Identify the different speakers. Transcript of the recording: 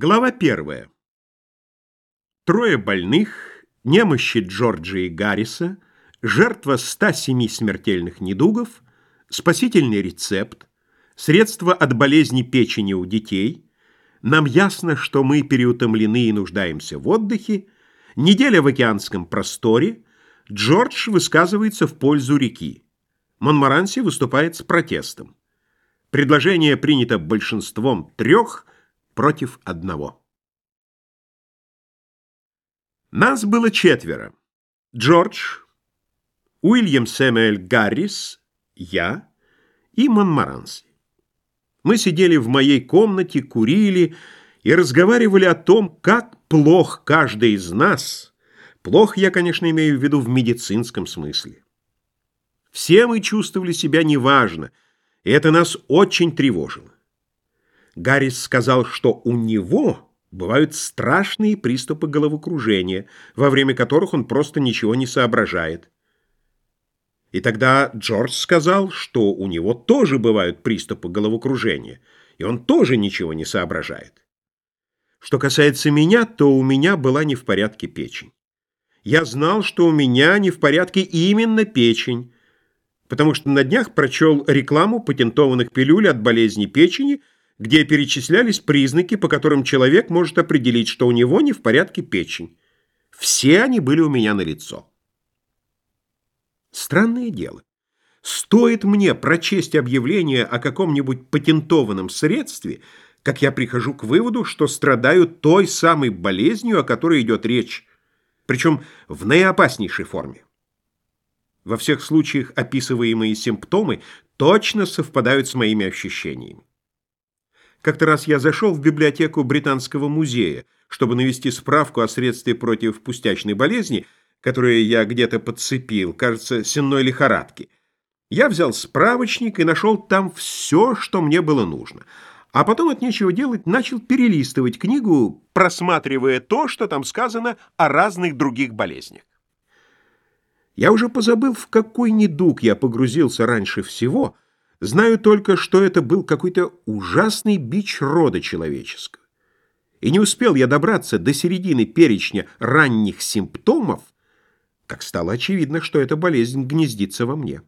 Speaker 1: Глава первая. Трое больных, немощи Джорджа и Гарриса, жертва 107 смертельных недугов, спасительный рецепт, средства от болезни печени у детей, нам ясно, что мы переутомлены и нуждаемся в отдыхе, неделя в океанском просторе, Джордж высказывается в пользу реки, Монмаранси выступает с протестом. Предложение принято большинством трех – против одного. Нас было четверо. Джордж, Уильям Сэмюэль Гаррис, я и Монмаранси. Мы сидели в моей комнате, курили и разговаривали о том, как плох каждый из нас. Плох я, конечно, имею в виду в медицинском смысле. Все мы чувствовали себя неважно, и это нас очень тревожило. Гаррис сказал, что у него бывают страшные приступы головокружения, во время которых он просто ничего не соображает. И тогда Джордж сказал, что у него тоже бывают приступы головокружения, и он тоже ничего не соображает. Что касается меня, то у меня была не в порядке печень. Я знал, что у меня не в порядке именно печень, потому что на днях прочел рекламу патентованных пилюль от болезни печени – где перечислялись признаки, по которым человек может определить, что у него не в порядке печень. Все они были у меня на лицо. Странное дело. Стоит мне прочесть объявление о каком-нибудь патентованном средстве, как я прихожу к выводу, что страдаю той самой болезнью, о которой идет речь, причем в наиопаснейшей форме. Во всех случаях описываемые симптомы точно совпадают с моими ощущениями. Как-то раз я зашел в библиотеку Британского музея, чтобы навести справку о средстве против пустячной болезни, которое я где-то подцепил, кажется, сенной лихорадки. Я взял справочник и нашел там все, что мне было нужно. А потом от нечего делать начал перелистывать книгу, просматривая то, что там сказано о разных других болезнях. Я уже позабыл, в какой недуг я погрузился раньше всего — Знаю только, что это был какой-то ужасный бич рода человеческого. И не успел я добраться до середины перечня ранних симптомов, как стало очевидно, что эта болезнь гнездится во мне.